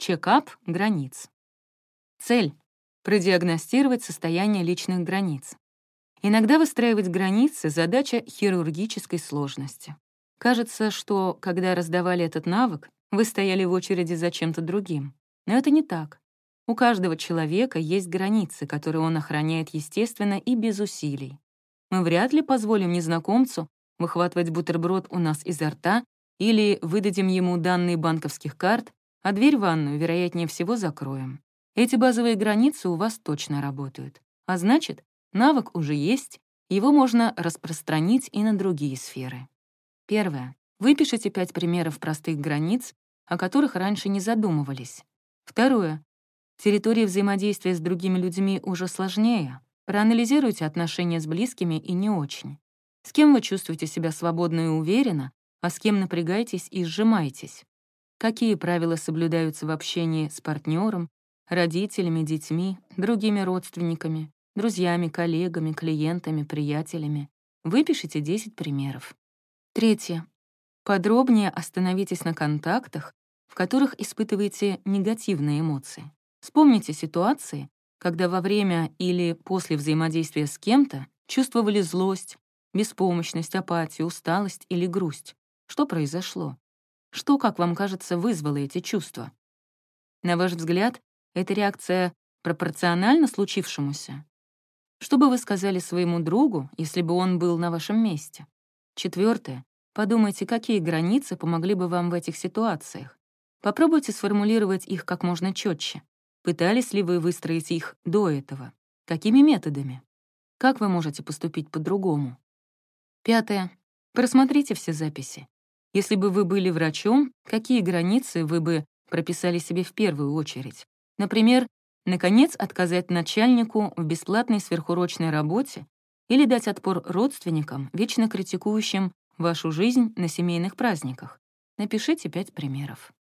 Чекап границ. Цель — продиагностировать состояние личных границ. Иногда выстраивать границы — задача хирургической сложности. Кажется, что, когда раздавали этот навык, вы стояли в очереди за чем-то другим. Но это не так. У каждого человека есть границы, которые он охраняет естественно и без усилий. Мы вряд ли позволим незнакомцу выхватывать бутерброд у нас изо рта или выдадим ему данные банковских карт, а дверь в ванную, вероятнее всего, закроем. Эти базовые границы у вас точно работают. А значит, навык уже есть, его можно распространить и на другие сферы. Первое. Выпишите пять примеров простых границ, о которых раньше не задумывались. Второе. Территории взаимодействия с другими людьми уже сложнее. Проанализируйте отношения с близкими и не очень. С кем вы чувствуете себя свободно и уверенно, а с кем напрягаетесь и сжимаетесь? Какие правила соблюдаются в общении с партнером, родителями, детьми, другими родственниками, друзьями, коллегами, клиентами, приятелями? Выпишите 10 примеров. Третье. Подробнее остановитесь на контактах, в которых испытываете негативные эмоции. Вспомните ситуации, когда во время или после взаимодействия с кем-то чувствовали злость, беспомощность, апатию, усталость или грусть. Что произошло? Что, как вам кажется, вызвало эти чувства? На ваш взгляд, эта реакция пропорциональна случившемуся? Что бы вы сказали своему другу, если бы он был на вашем месте? Четвертое. Подумайте, какие границы помогли бы вам в этих ситуациях. Попробуйте сформулировать их как можно четче. Пытались ли вы выстроить их до этого? Какими методами? Как вы можете поступить по-другому? Пятое. Просмотрите все записи. Если бы вы были врачом, какие границы вы бы прописали себе в первую очередь? Например, наконец отказать начальнику в бесплатной сверхурочной работе или дать отпор родственникам, вечно критикующим вашу жизнь на семейных праздниках. Напишите пять примеров.